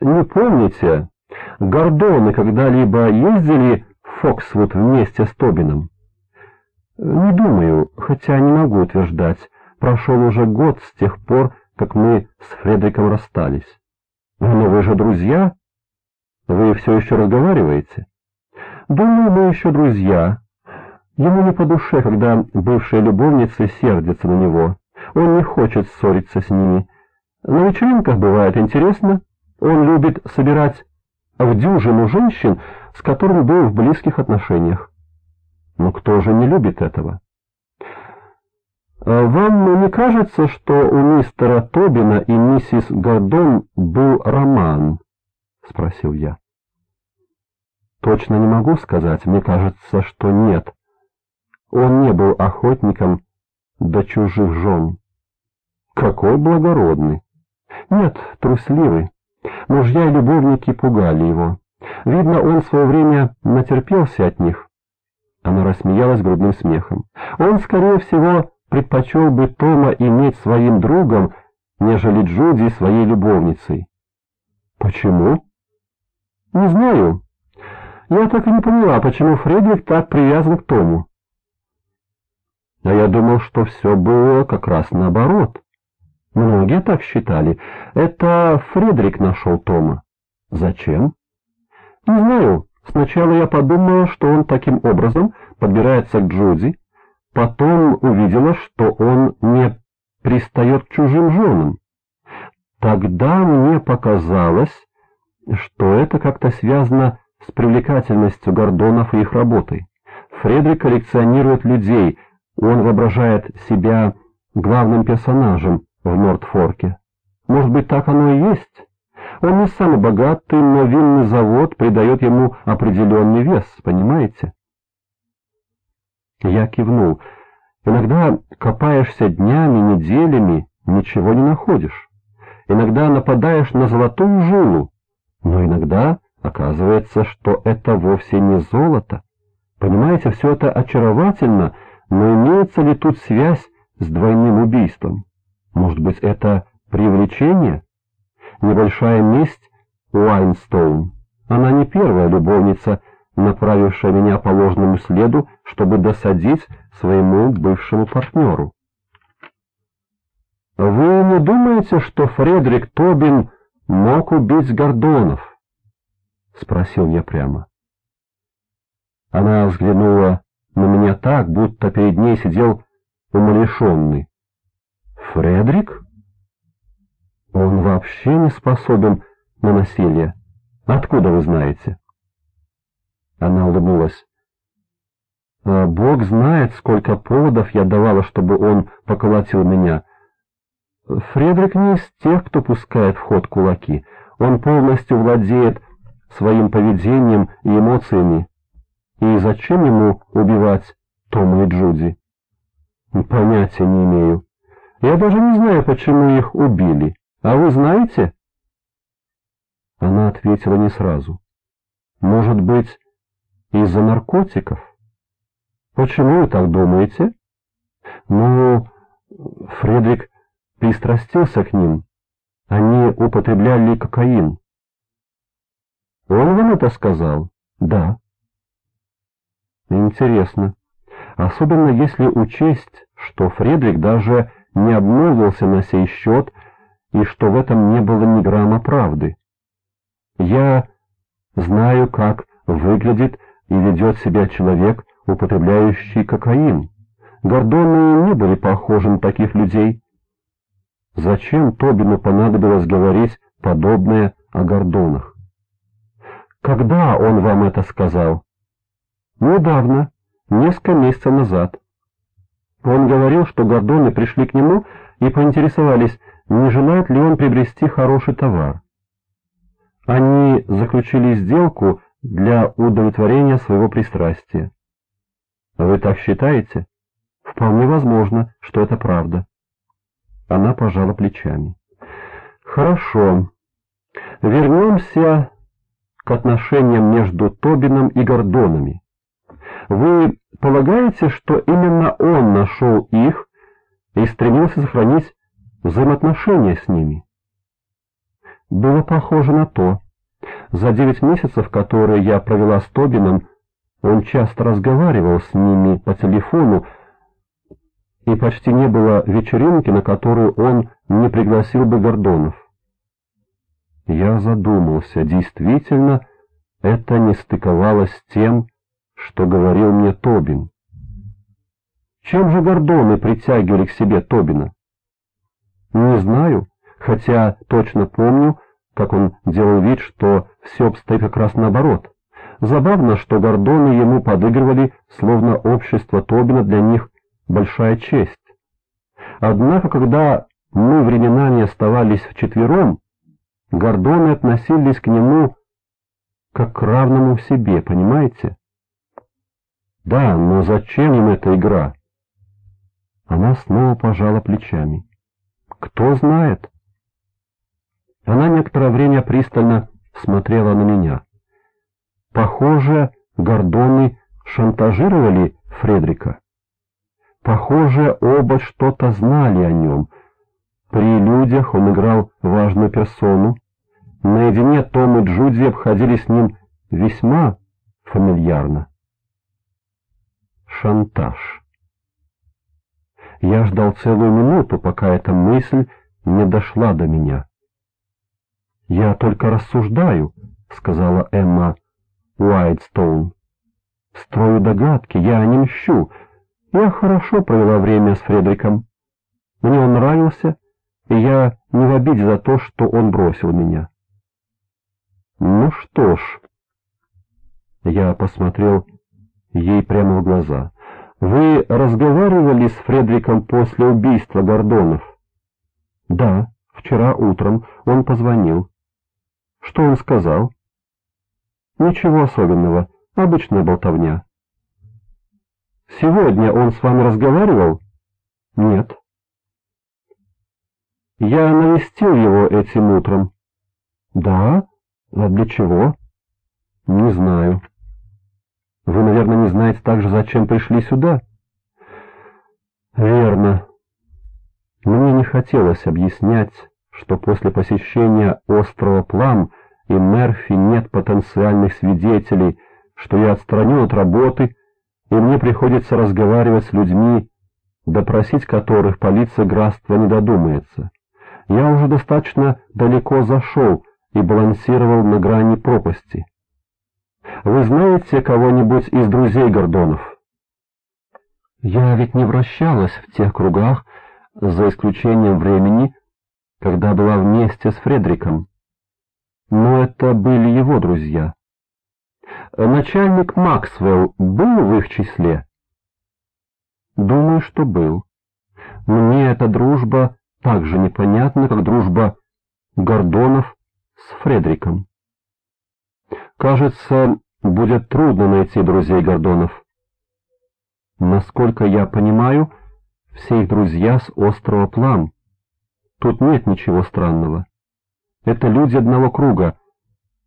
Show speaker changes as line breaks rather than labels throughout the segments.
Не помните, Гордоны когда-либо ездили в Фоксвуд вместе с Тобином? Не думаю, хотя не могу утверждать. Прошел уже год с тех пор, как мы с Фредриком расстались. Но вы же друзья? Вы все еще разговариваете? Думаю, мы еще друзья. Ему не по душе, когда бывшие любовницы сердятся на него. Он не хочет ссориться с ними. На вечеринках бывает интересно. Он любит собирать в дюжину женщин, с которыми был в близких отношениях. Но кто же не любит этого? А «Вам не кажется, что у мистера Тобина и миссис Гордон был роман?» — спросил я. «Точно не могу сказать. Мне кажется, что нет. Он не был охотником до чужих жен». «Какой благородный!» «Нет, трусливый. Мужья и любовники пугали его. Видно, он в свое время натерпелся от них». Она рассмеялась грудным смехом. «Он, скорее всего, предпочел бы Тома иметь своим другом, нежели Джуди своей любовницей. Почему? Не знаю. Я так и не поняла, почему Фредерик так привязан к Тому. А я думал, что все было как раз наоборот. Многие так считали. Это Фредерик нашел Тома. Зачем? Не знаю. Сначала я подумала, что он таким образом подбирается к Джуди, Потом увидела, что он не пристает к чужим женам. Тогда мне показалось, что это как-то связано с привлекательностью Гордонов и их работой. Фредерик коллекционирует людей, он воображает себя главным персонажем в Нортфорке. Может быть, так оно и есть? Он не самый богатый, но винный завод придает ему определенный вес, понимаете? Я кивнул. Иногда копаешься днями, неделями, ничего не находишь. Иногда нападаешь на золотую жилу, но иногда оказывается, что это вовсе не золото. Понимаете, все это очаровательно, но имеется ли тут связь с двойным убийством? Может быть, это привлечение? Небольшая месть Уайнстоун. Она не первая любовница направившая меня по ложному следу, чтобы досадить своему бывшему партнеру. «Вы не думаете, что Фредерик Тобин мог убить Гордонов?» — спросил я прямо. Она взглянула на меня так, будто перед ней сидел умалишенный. «Фредерик? Он вообще не способен на насилие. Откуда вы знаете?» Она улыбнулась. «А «Бог знает, сколько поводов я давала, чтобы он поколотил меня. Фредерик не из тех, кто пускает в ход кулаки. Он полностью владеет своим поведением и эмоциями. И зачем ему убивать Тома и Джуди? Понятия не имею. Я даже не знаю, почему их убили. А вы знаете?» Она ответила не сразу. «Может быть, из-за наркотиков? Почему вы так думаете? Ну, Фредерик пристрастился к ним. Они употребляли кокаин. Он вам это сказал? Да. Интересно. Особенно если учесть, что Фредерик даже не обмолвился на сей счет и что в этом не было ни грамма правды. Я знаю, как выглядит и ведет себя человек, употребляющий кокаин. Гордоны не были похожи на таких людей. Зачем Тобину понадобилось говорить подобное о Гордонах? Когда он вам это сказал? Недавно, несколько месяцев назад. Он говорил, что Гордоны пришли к нему и поинтересовались, не желает ли он приобрести хороший товар. Они заключили сделку для удовлетворения своего пристрастия. Вы так считаете? Вполне возможно, что это правда. Она пожала плечами. Хорошо. Вернемся к отношениям между Тобином и Гордонами. Вы полагаете, что именно он нашел их и стремился сохранить взаимоотношения с ними? Было похоже на то. За девять месяцев, которые я провела с Тобином, он часто разговаривал с ними по телефону, и почти не было вечеринки, на которую он не пригласил бы Гордонов. Я задумался, действительно, это не стыковалось с тем, что говорил мне Тобин. Чем же Гордоны притягивали к себе Тобина? Не знаю, хотя точно помню, как он делал вид, что все обстоит как раз наоборот. Забавно, что Гордоны ему подыгрывали, словно общество Тобина для них большая честь. Однако, когда мы временами оставались вчетвером, Гордоны относились к нему как к равному себе, понимаете? Да, но зачем им эта игра? Она снова пожала плечами. Кто знает? Она некоторое время пристально смотрела на меня. Похоже, Гордоны шантажировали Фредрика. Похоже, оба что-то знали о нем. При людях он играл важную персону. Наедине Том и Джуди обходились с ним весьма фамильярно. Шантаж. Я ждал целую минуту, пока эта мысль не дошла до меня. «Я только рассуждаю», — сказала Эмма Уайтстоун. «Строю догадки, я не мщу. Я хорошо провела время с Фредриком. Мне он нравился, и я не в обиде за то, что он бросил меня». «Ну что ж...» Я посмотрел ей прямо в глаза. «Вы разговаривали с Фредриком после убийства Гордонов?» «Да, вчера утром он позвонил». «Что он сказал?» «Ничего особенного, обычная болтовня». «Сегодня он с вами разговаривал?» «Нет». «Я навестил его этим утром». «Да? А для чего?» «Не знаю». Вы, наверное, не знаете также, зачем пришли сюда? Верно. Мне не хотелось объяснять, что после посещения острова Плам и Мерфи нет потенциальных свидетелей, что я отстранен от работы, и мне приходится разговаривать с людьми, допросить которых полиция графства не додумается. Я уже достаточно далеко зашел и балансировал на грани пропасти. Вы знаете кого-нибудь из друзей Гордонов? Я ведь не вращалась в тех кругах, за исключением времени, когда была вместе с Фредриком. Но это были его друзья. Начальник Максвелл был в их числе? Думаю, что был. Мне эта дружба так же непонятна, как дружба Гордонов с Фредриком. Кажется, будет трудно найти друзей Гордонов. Насколько я понимаю, все их друзья с острова Плам. Тут нет ничего странного. Это люди одного круга.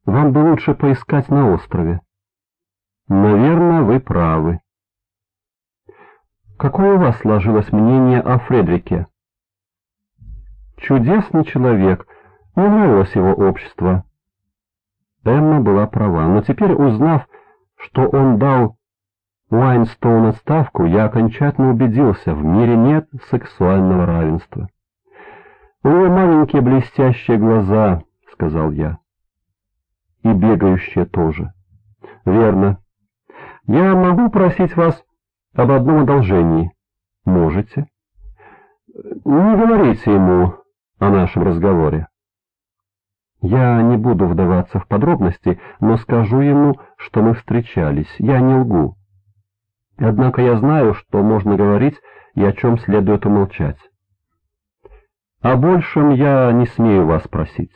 Вам бы лучше поискать на острове. Наверное, вы правы. Какое у вас сложилось мнение о Фредрике? Чудесный человек. Мне нравилось его общество. Эмма была права, но теперь, узнав, что он дал Уайнстоун отставку, я окончательно убедился, в мире нет сексуального равенства. «У него маленькие блестящие глаза», — сказал я. «И бегающие тоже». «Верно. Я могу просить вас об одном одолжении?» «Можете». «Не говорите ему о нашем разговоре». Я не буду вдаваться в подробности, но скажу ему, что мы встречались. Я не лгу. Однако я знаю, что можно говорить и о чем следует умолчать. О большем я не смею вас просить.